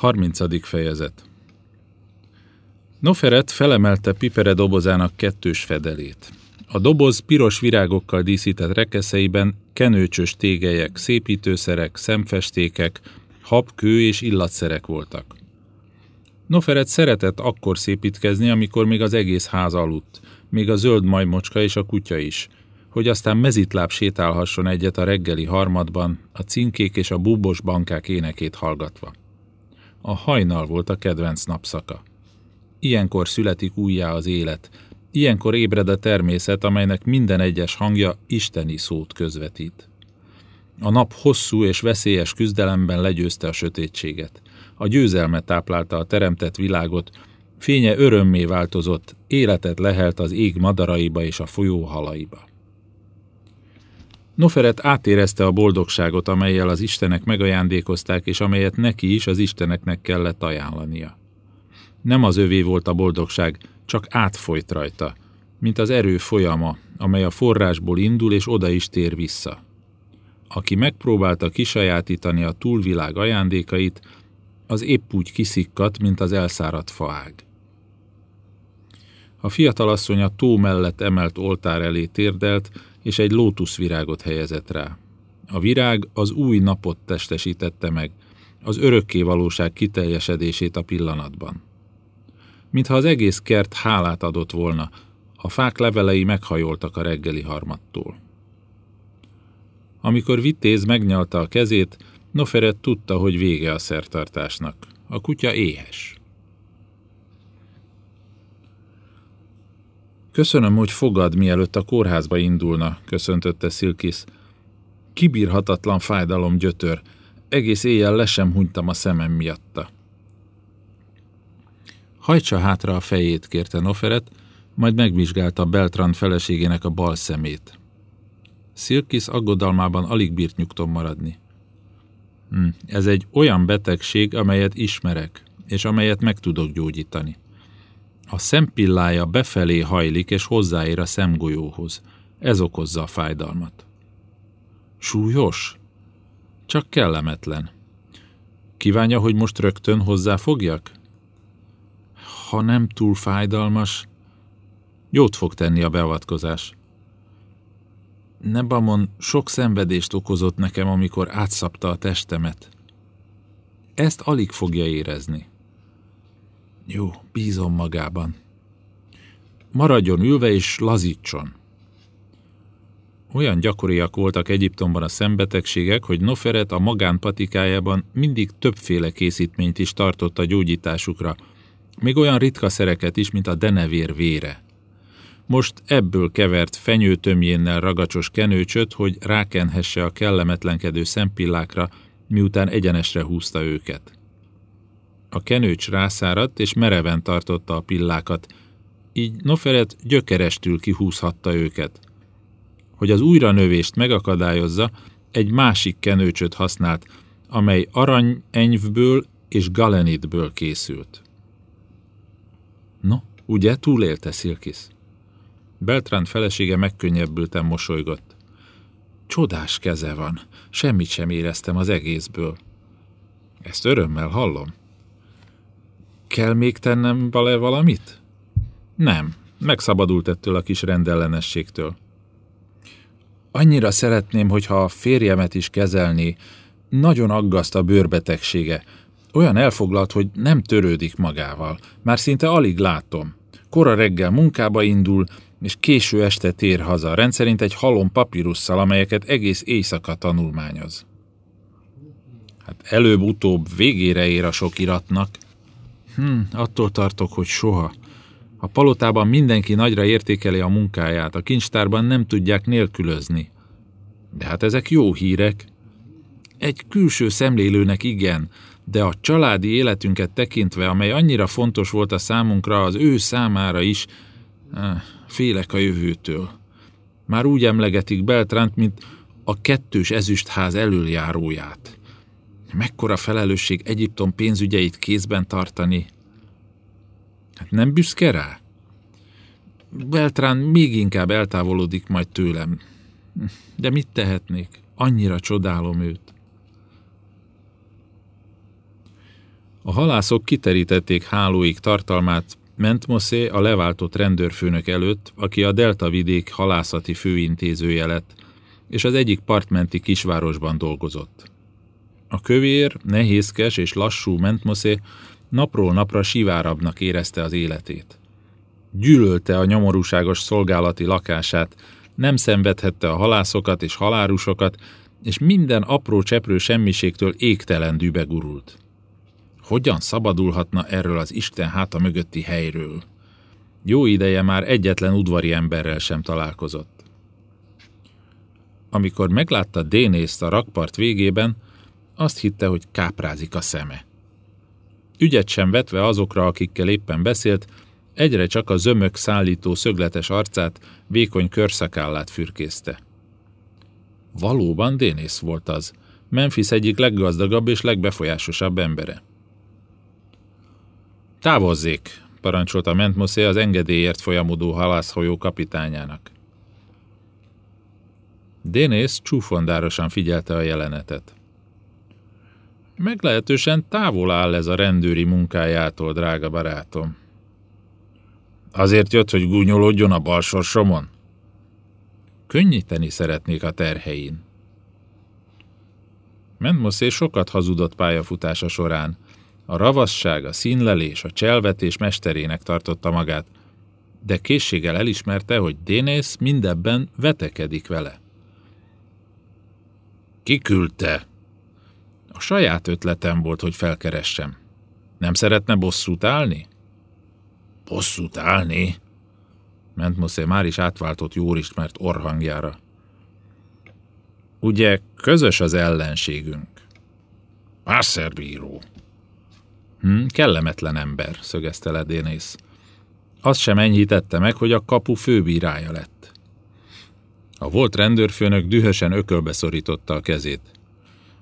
30. fejezet Noferet felemelte pipere dobozának kettős fedelét. A doboz piros virágokkal díszített rekeszeiben kenőcsös tégelyek, szépítőszerek, szemfestékek, hab, kő és illatszerek voltak. Noferet szeretett akkor szépítkezni, amikor még az egész ház aludt, még a zöld majmocska és a kutya is, hogy aztán mezitláb sétálhasson egyet a reggeli harmadban, a cinkék és a búbos bankák énekét hallgatva. A hajnal volt a kedvenc napszaka. Ilyenkor születik újjá az élet, ilyenkor ébred a természet, amelynek minden egyes hangja isteni szót közvetít. A nap hosszú és veszélyes küzdelemben legyőzte a sötétséget. A győzelmet táplálta a teremtett világot, fénye örömmé változott, életet lehelt az ég madaraiba és a folyó halaiba. Noferet átérezte a boldogságot, amelyel az istenek megajándékozták, és amelyet neki is az isteneknek kellett ajánlania. Nem az övé volt a boldogság, csak átfolyt rajta, mint az erő folyama, amely a forrásból indul és oda is tér vissza. Aki megpróbálta kisajátítani a túlvilág ajándékait, az épp úgy kiszikkat, mint az elszáradt faág. A fiatalasszony a tó mellett emelt oltár elé térdelt, és egy lótuszvirágot helyezett rá. A virág az új napot testesítette meg, az örökké valóság kiteljesedését a pillanatban. Mintha az egész kert hálát adott volna, a fák levelei meghajoltak a reggeli harmattól. Amikor Vitéz megnyalta a kezét, Noferet tudta, hogy vége a szertartásnak. A kutya éhes. Köszönöm, hogy fogad, mielőtt a kórházba indulna, köszöntötte Szilkisz. Kibírhatatlan fájdalom gyötör. Egész éjjel le sem hunytam a szemem miatta. Hajtsa hátra a fejét, kérte Noferet, majd megvizsgálta Beltran feleségének a bal szemét. Szilkisz aggodalmában alig bírt nyugton maradni. Hm, ez egy olyan betegség, amelyet ismerek, és amelyet meg tudok gyógyítani. A szempillája befelé hajlik és hozzáér a szemgolyóhoz. Ez okozza a fájdalmat. Súlyos? Csak kellemetlen. Kívánja, hogy most rögtön hozzáfogjak? Ha nem túl fájdalmas, jót fog tenni a beavatkozás. Nebamon sok szenvedést okozott nekem, amikor átszapta a testemet. Ezt alig fogja érezni. Jó, bízom magában. Maradjon ülve és lazítson. Olyan gyakoriak voltak Egyiptomban a szembetegségek, hogy Noferet a magánpatikájában mindig többféle készítményt is tartott a gyógyításukra, még olyan ritka szereket is, mint a denevér vére. Most ebből kevert fenyőtömjénnel ragacsos kenőcsöt, hogy rákenhesse a kellemetlenkedő szempillákra, miután egyenesre húzta őket. A kenőcs rászáradt, és mereven tartotta a pillákat, így Noferet gyökerestül kihúzhatta őket. Hogy az újranövést megakadályozza, egy másik kenőcsöt használt, amely arany enyvből és galenitből készült. No, ugye túlélte Szilkisz? Beltrán felesége megkönnyebbülten mosolygott. Csodás keze van, semmit sem éreztem az egészből. Ezt örömmel hallom. Kell még tennem vele valamit? Nem, megszabadult ettől a kis rendellenességtől. Annyira szeretném, hogyha a férjemet is kezelni. Nagyon aggaszt a bőrbetegsége. Olyan elfoglalt, hogy nem törődik magával. Már szinte alig látom. Kora reggel munkába indul, és késő este tér haza, rendszerint egy halom papírusszal, amelyeket egész éjszaka tanulmányoz. Hát előbb-utóbb végére ér a sok iratnak. Hm, attól tartok, hogy soha. A palotában mindenki nagyra értékeli a munkáját, a kincstárban nem tudják nélkülözni. De hát ezek jó hírek. Egy külső szemlélőnek igen, de a családi életünket tekintve, amely annyira fontos volt a számunkra, az ő számára is, eh, félek a jövőtől. Már úgy emlegetik Beltránt, mint a kettős ezüstház elöljáróját. Mekkora felelősség Egyiptom pénzügyeit kézben tartani. Hát nem büszke rá? Beltrán még inkább eltávolodik majd tőlem. De mit tehetnék? Annyira csodálom őt. A halászok kiterítették hálóik tartalmát Mentmosé a leváltott rendőrfőnök előtt, aki a Delta vidék halászati főintézője lett, és az egyik partmenti kisvárosban dolgozott. A kövér, nehézkes és lassú Mentmosé napról napra sivárabbnak érezte az életét. Gyűlölte a nyomorúságos szolgálati lakását, nem szenvedhette a halászokat és halárusokat, és minden apró cseprő semmiségtől égtelen dűbe gurult. Hogyan szabadulhatna erről az Isten háta mögötti helyről? Jó ideje már egyetlen udvari emberrel sem találkozott. Amikor meglátta Dénészt a rakpart végében, azt hitte, hogy káprázik a szeme. Ügyet sem vetve azokra, akikkel éppen beszélt, egyre csak a zömök szállító szögletes arcát, vékony körszakállát fürkészte. Valóban Dénész volt az, Memphis egyik leggazdagabb és legbefolyásosabb embere. Távozzék, parancsolta Mentmoszé az engedélyért folyamodó halászhajó kapitányának. Dénész csúfondárosan figyelte a jelenetet. Meglehetősen távol áll ez a rendőri munkájától, drága barátom. Azért jött, hogy gúnyolódjon a balsorsomon? Könnyíteni szeretnék a terhein. Mentmoszé sokat hazudott pályafutása során. A ravasság, a színlelés, a cselvetés mesterének tartotta magát, de készséggel elismerte, hogy Dénész mindebben vetekedik vele. Kiküldte? Saját ötletem volt, hogy felkeressem. Nem szeretne bosszút állni? Bosszút állni? Mentmoszé már is átváltott jól ismert orhangjára. Ugye közös az ellenségünk? Pásszerbíró. Hm, kellemetlen ember, szögezte le Dénész. Azt sem enyhítette meg, hogy a kapu főbírája lett. A volt rendőrfőnök dühösen ökölbe szorította a kezét.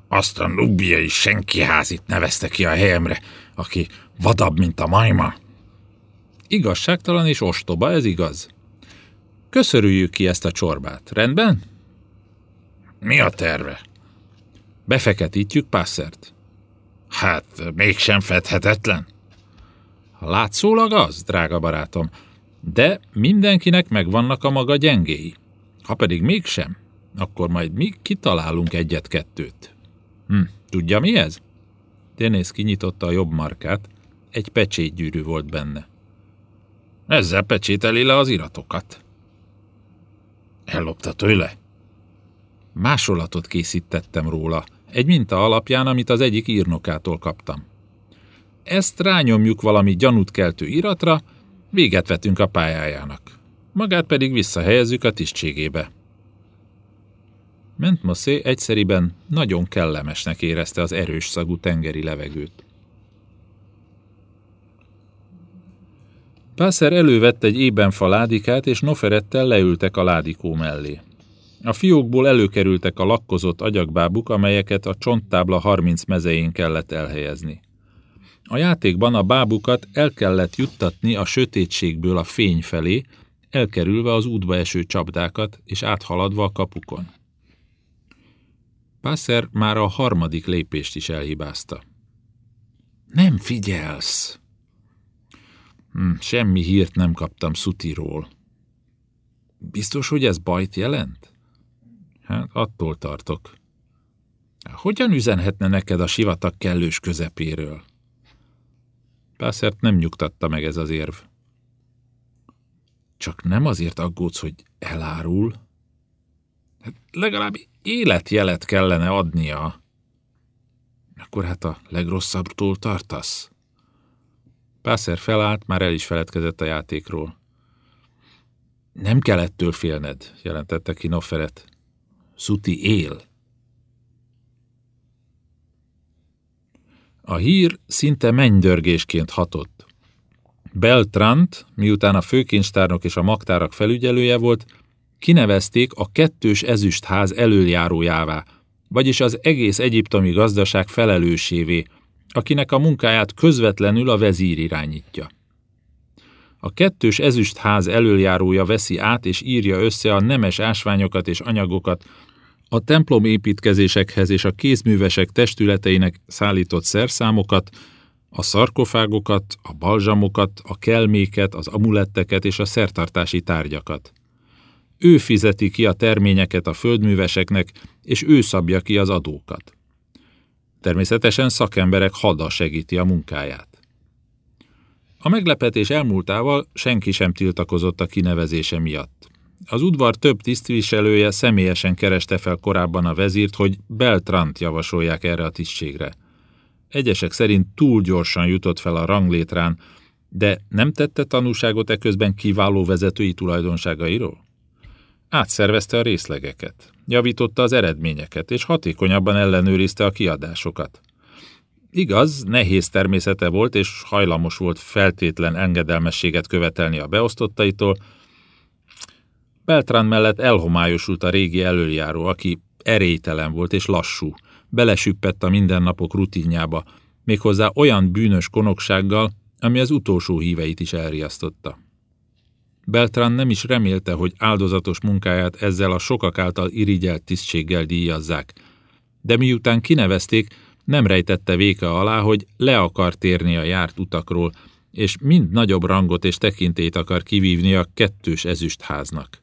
Azt a nubiai senkiházit nevezte ki a helyemre, aki vadabb, mint a majma. Igazságtalan és ostoba, ez igaz. Köszörüljük ki ezt a csorbát, rendben? Mi a terve? Befeketítjük Pászert. Hát, mégsem fedhetetlen. Látszólag az, drága barátom, de mindenkinek megvannak a maga gyengéi. Ha pedig mégsem, akkor majd mi kitalálunk egyet-kettőt. Hm, tudja mi ez? Denész kinyitotta a jobb markát, egy pecsétgyűrű volt benne. Ezzel pecsételi le az iratokat. Ellopta tőle? Másolatot készítettem róla, egy minta alapján, amit az egyik írnokától kaptam. Ezt rányomjuk valami gyanút keltő iratra, véget vetünk a pályájának. Magát pedig visszahelyezzük a tisztségébe. Mentmoszé egyszeriben nagyon kellemesnek érezte az erős szagú tengeri levegőt. Pászer elővett egy ébenfa ládikát, és Noferettel leültek a ládikó mellé. A fiókból előkerültek a lakkozott agyakbábuk, amelyeket a csonttábla 30 mezején kellett elhelyezni. A játékban a bábukat el kellett juttatni a sötétségből a fény felé, elkerülve az útba eső csapdákat és áthaladva a kapukon. Pászer már a harmadik lépést is elhibázta. Nem figyelsz! Hm, semmi hírt nem kaptam Szutiról. Biztos, hogy ez bajt jelent? Hát attól tartok. Hogyan üzenhetne neked a sivatag kellős közepéről? Pászert nem nyugtatta meg ez az érv. Csak nem azért aggódsz, hogy elárul? Hát legalább életjelet kellene adnia. Akkor hát a legrosszabbtól tartasz? Pászer felállt, már el is feledkezett a játékról. Nem kell ettől félned, jelentette ki Nofferet. Szuti él. A hír szinte mennydörgésként hatott. Beltrant, miután a főkincstárnok és a magtárak felügyelője volt, kinevezték a kettős ezüstház elöljárójává, vagyis az egész egyiptomi gazdaság felelősévé, akinek a munkáját közvetlenül a vezír irányítja. A kettős ezüstház elöljárója veszi át és írja össze a nemes ásványokat és anyagokat, a templom építkezésekhez és a kézművesek testületeinek szállított szerszámokat, A szarkofágokat, a balzsamokat, a kelméket, az amuletteket és a szertartási tárgyakat. Ő fizeti ki a terményeket a földműveseknek, és ő szabja ki az adókat. Természetesen szakemberek hada segíti a munkáját. A meglepetés elmúltával senki sem tiltakozott a kinevezése miatt. Az udvar több tisztviselője személyesen kereste fel korábban a vezírt, hogy Beltrant javasolják erre a tisztségre. Egyesek szerint túl gyorsan jutott fel a ranglétrán, de nem tette tanúságot eközben kiváló vezetői tulajdonságairól? Átszervezte a részlegeket, javította az eredményeket, és hatékonyabban ellenőrizte a kiadásokat. Igaz, nehéz természete volt, és hajlamos volt feltétlen engedelmességet követelni a beosztottaitól. Beltrán mellett elhomályosult a régi előjáró, aki erélytelen volt és lassú, belesüppett a mindennapok rutinjába, méghozzá olyan bűnös konoksággal, ami az utolsó híveit is elriasztotta. Beltrán nem is remélte, hogy áldozatos munkáját ezzel a sokak által irigyelt tisztséggel díjazzák, de miután kinevezték, nem rejtette véke alá, hogy le akar térni a járt utakról, és mind nagyobb rangot és tekintét akar kivívni a kettős ezüstháznak.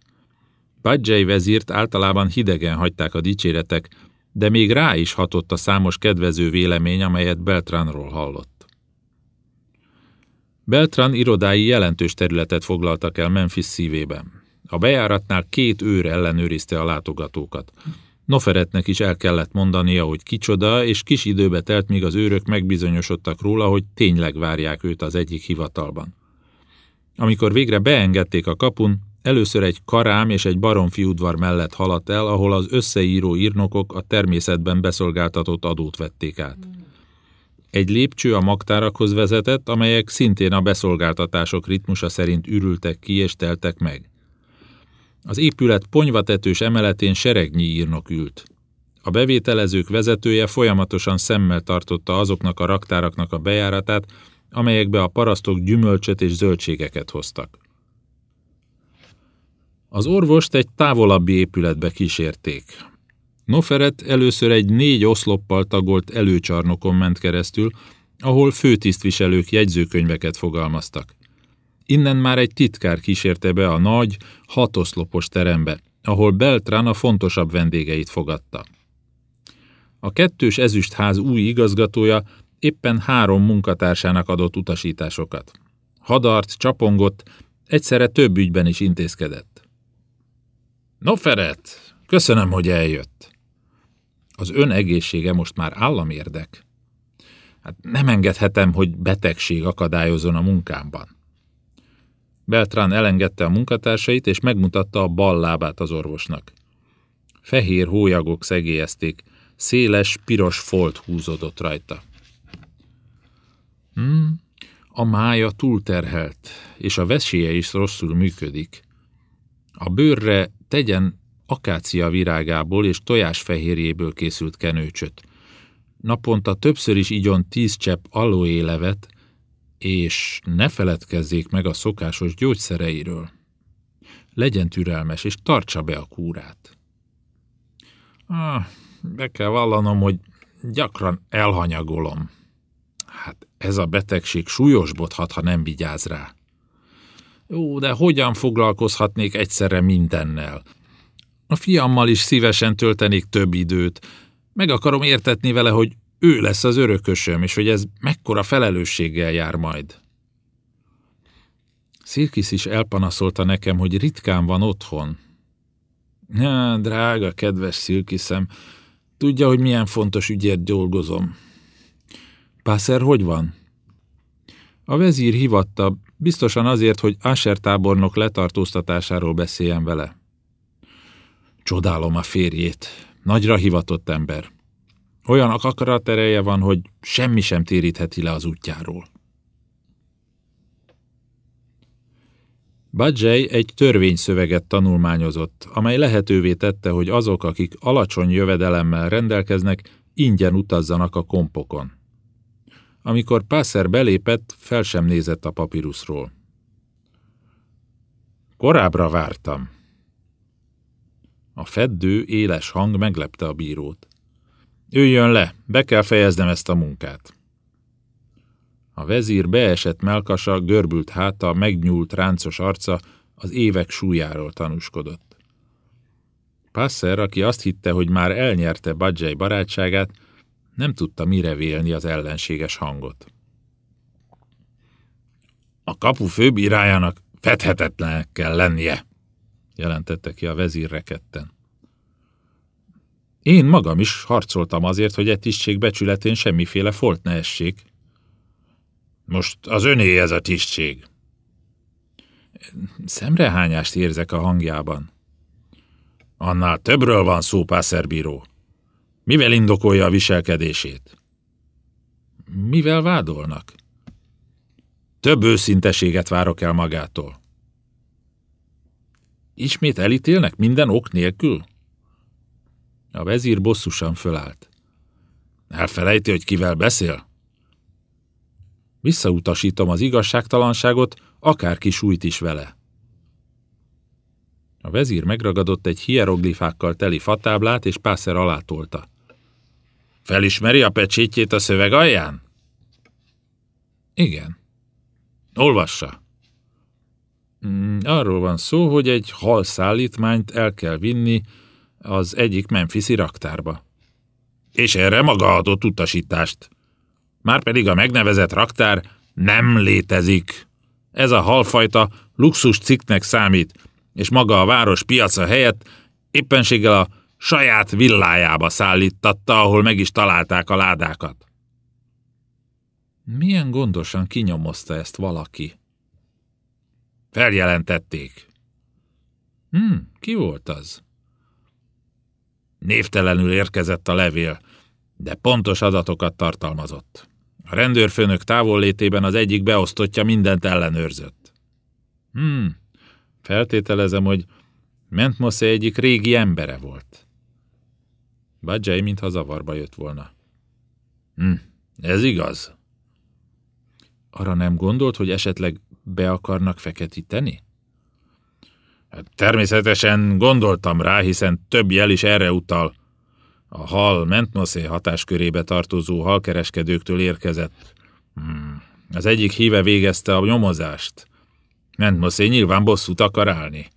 Badzsely vezírt általában hidegen hagyták a dicséretek, de még rá is hatott a számos kedvező vélemény, amelyet Beltranról hallott. Beltran irodái jelentős területet foglaltak el Memphis szívében. A bejáratnál két őr ellenőrizte a látogatókat. Noferetnek is el kellett mondania, hogy kicsoda, és kis időbe telt, míg az őrök megbizonyosodtak róla, hogy tényleg várják őt az egyik hivatalban. Amikor végre beengedték a kapun, először egy karám és egy baromfi udvar mellett haladt el, ahol az összeíró írnokok a természetben beszolgáltatott adót vették át. Egy lépcső a magtárakhoz vezetett, amelyek szintén a beszolgáltatások ritmusa szerint ürültek ki és teltek meg. Az épület ponyvatetős emeletén seregnyi írnok ült. A bevételezők vezetője folyamatosan szemmel tartotta azoknak a raktáraknak a bejáratát, amelyekbe a parasztok gyümölcsöt és zöldségeket hoztak. Az orvost egy távolabbi épületbe kísérték. Noferet először egy négy oszloppal tagolt előcsarnokon ment keresztül, ahol főtisztviselők jegyzőkönyveket fogalmaztak. Innen már egy titkár kísérte be a nagy, hatoszlopos terembe, ahol Beltrán a fontosabb vendégeit fogadta. A kettős ezüstház új igazgatója éppen három munkatársának adott utasításokat. Hadart, csapongott, egyszerre több ügyben is intézkedett. No, Feret, köszönöm, hogy eljött. Az ön egészsége most már államérdek. Hát nem engedhetem, hogy betegség akadályozon a munkámban. Beltrán elengedte a munkatársait, és megmutatta a bal lábát az orvosnak. Fehér hólyagok szegélyezték, széles, piros folt húzódott rajta. Hmm, a mája túlterhelt, és a veséje is rosszul működik. A bőrre tegyen akácia virágából és tojásfehérjéből készült kenőcsöt. Naponta többször is igyon tíz csepp aloélevet, és ne feledkezzék meg a szokásos gyógyszereiről. Legyen türelmes, és tartsa be a kúrát. Ah, be kell vallanom, hogy gyakran elhanyagolom. Hát ez a betegség súlyosbodhat, ha nem vigyáz rá. Jó, de hogyan foglalkozhatnék egyszerre mindennel? A fiammal is szívesen töltenék több időt. Meg akarom értetni vele, hogy ő lesz az örökösöm, és hogy ez mekkora felelősséggel jár majd. Szirkis is elpanaszolta nekem, hogy ritkán van otthon. Ja, drága, kedves Szilkiszem, tudja, hogy milyen fontos ügyért dolgozom. Pászer hogy van? A vezír hivatta, biztosan azért, hogy Asher tábornok letartóztatásáról beszéljen vele. Csodálom a férjét, nagyra hivatott ember. Olyan akaratereje van, hogy semmi sem térítheti le az útjáról. Badzsely egy törvényszöveget tanulmányozott, amely lehetővé tette, hogy azok, akik alacsony jövedelemmel rendelkeznek, ingyen utazzanak a kompokon. Amikor Pászer belépett, fel sem nézett a papíruszról. Korábbra vártam. A feddő, éles hang meglepte a bírót. Üljön le, be kell fejeznem ezt a munkát. A vezír beesett melkasa, görbült háta, megnyúlt ráncos arca az évek súlyáról tanúskodott. Passer, aki azt hitte, hogy már elnyerte Badzsely barátságát, nem tudta mire vélni az ellenséges hangot. A kapu főbírájának fedhetetlenek kell lennie, jelentette ki a vezír reketten. Én magam is harcoltam azért, hogy egy tisztség becsületén semmiféle folt ne essék. Most az öné ez a tisztség. Szemrehányást érzek a hangjában. Annál többről van szó, pászerbíró. Mivel indokolja a viselkedését? Mivel vádolnak? Több őszinteséget várok el magától. Ismét elítélnek minden ok nélkül? A vezír bosszusan fölállt. Elfelejti, hogy kivel beszél? Visszautasítom az igazságtalanságot, akárki sújt is vele. A vezír megragadott egy hieroglifákkal teli fatáblát, és pászer alátolta. Felismeri a pecsétjét a szöveg alján? Igen. Olvassa. Arról van szó, hogy egy halszállítmányt el kell vinni az egyik Memphisi raktárba. És erre maga adott utasítást. Márpedig a megnevezett raktár nem létezik. Ez a halfajta luxus cikknek számít, és maga a város piaca helyett éppenséggel a saját villájába szállítatta, ahol meg is találták a ládákat. Milyen gondosan kinyomozta ezt valaki? Feljelentették. Hm, ki volt az? Névtelenül érkezett a levél, de pontos adatokat tartalmazott. A rendőrfőnök távollétében az egyik beosztottja mindent ellenőrzött. Hmm, feltételezem, hogy Mentmosze egyik régi embere volt. Badzsely mintha zavarba jött volna. Hm, ez igaz. Arra nem gondolt, hogy esetleg be akarnak feketíteni? Hát természetesen gondoltam rá, hiszen több jel is erre utal. A hal Mentmoszé hatáskörébe tartozó halkereskedőktől érkezett. Hmm. Az egyik híve végezte a nyomozást. Mentmoszé nyilván bosszút akar állni.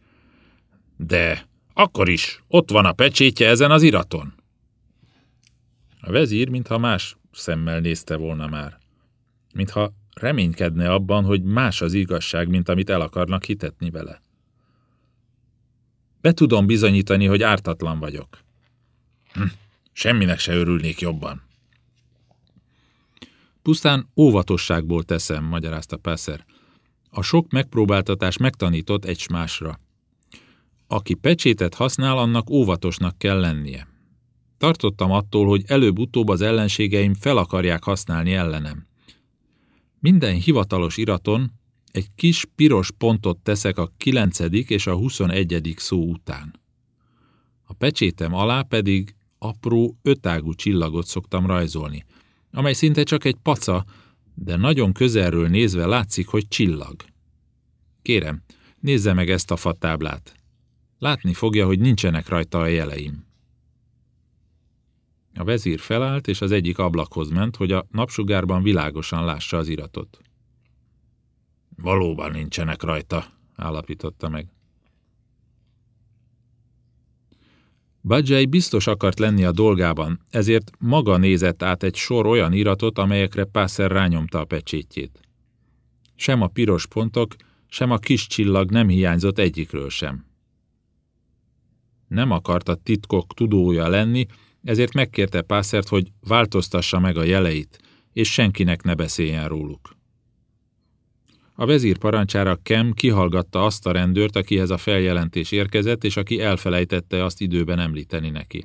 De akkor is ott van a pecsétje ezen az iraton. A vezír, mintha más szemmel nézte volna már. Mintha reménykedne abban, hogy más az igazság, mint amit el akarnak hitetni vele. Be tudom bizonyítani, hogy ártatlan vagyok. Hm, semminek se örülnék jobban. Pusztán óvatosságból teszem, magyarázta Pászer. A sok megpróbáltatás megtanított egy másra. Aki pecsétet használ, annak óvatosnak kell lennie. Tartottam attól, hogy előbb-utóbb az ellenségeim fel akarják használni ellenem. Minden hivatalos iraton egy kis piros pontot teszek a kilencedik és a huszonegyedik szó után. A pecsétem alá pedig apró ötágú csillagot szoktam rajzolni, amely szinte csak egy paca, de nagyon közelről nézve látszik, hogy csillag. Kérem, nézze meg ezt a fatáblát. Látni fogja, hogy nincsenek rajta a jeleim. A vezír felállt, és az egyik ablakhoz ment, hogy a napsugárban világosan lássa az iratot. Valóban nincsenek rajta, állapította meg. Badzsely biztos akart lenni a dolgában, ezért maga nézett át egy sor olyan iratot, amelyekre Pászer rányomta a pecsétjét. Sem a piros pontok, sem a kis csillag nem hiányzott egyikről sem. Nem akart a titkok tudója lenni, ezért megkérte Pászert, hogy változtassa meg a jeleit, és senkinek ne beszéljen róluk. A vezír parancsára Kem kihallgatta azt a rendőrt, akihez a feljelentés érkezett, és aki elfelejtette azt időben említeni neki.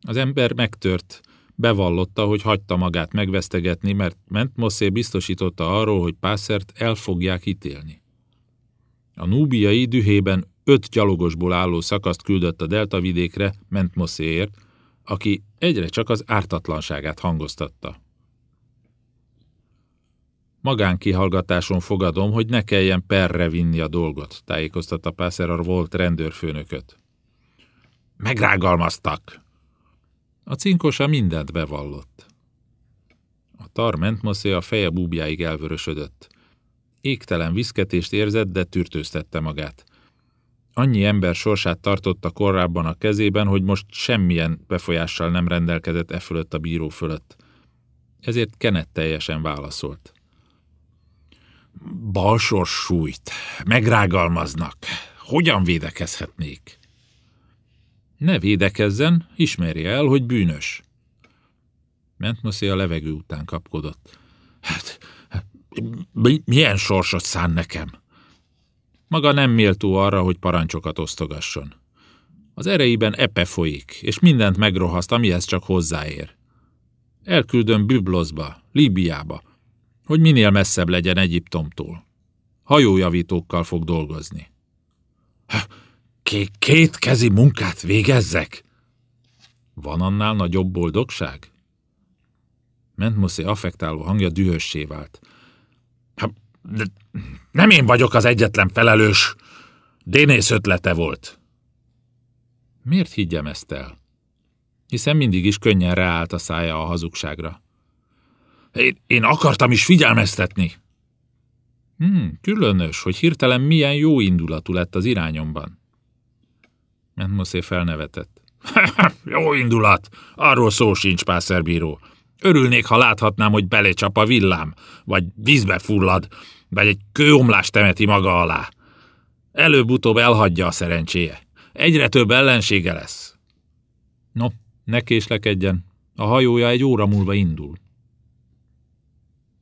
Az ember megtört, bevallotta, hogy hagyta magát megvesztegetni, mert Mentmoszé biztosította arról, hogy Pászert el fogják ítélni. A núbiai dühében öt gyalogosból álló szakaszt küldött a deltavidékre Mentmoszéért, aki egyre csak az ártatlanságát hangoztatta. Magánkihallgatáson fogadom, hogy ne kelljen perre vinni a dolgot, tájékoztatta Pászerar volt rendőrfőnököt. Megrágalmaztak! A cinkosa mindent bevallott. A tar mentmoszé a feje búbjáig elvörösödött. Égtelen viszketést érzett, de tűrtőztette magát. Annyi ember sorsát tartotta korábban a kezében, hogy most semmilyen befolyással nem rendelkezett e fölött a bíró fölött. Ezért Kenet teljesen válaszolt. Balsors sújt, megrágalmaznak. Hogyan védekezhetnék? Ne védekezzen, ismerje el, hogy bűnös. Mentmoszé a levegő után kapkodott. Hát, mi, milyen sorsot szán nekem? Maga nem méltó arra, hogy parancsokat osztogasson. Az ereiben epe folyik, és mindent megrohaszt, amihez csak hozzáér. Elküldöm Büblozba, Líbiába, hogy minél messzebb legyen Egyiptomtól. Hajójavítókkal fog dolgozni. Két kezi munkát végezzek? Van annál nagyobb boldogság? Mentmoszé affektáló hangja dühössé vált. De nem én vagyok az egyetlen felelős. Dénész ötlete volt. Miért higgyem ezt el? Hiszen mindig is könnyen ráállt a szája a hazugságra. Én, én akartam is figyelmeztetni. Hmm, különös, hogy hirtelen milyen jó indulatú lett az irányomban. Mentmoszé felnevetett. jó indulat, arról szó sincs, pászerbíró. Örülnék, ha láthatnám, hogy belecsap a villám, vagy vízbe fullad, vagy egy kőomlás temeti maga alá. Előbb-utóbb elhagyja a szerencséje. Egyre több ellensége lesz. No, ne késlekedjen. A hajója egy óra múlva indul.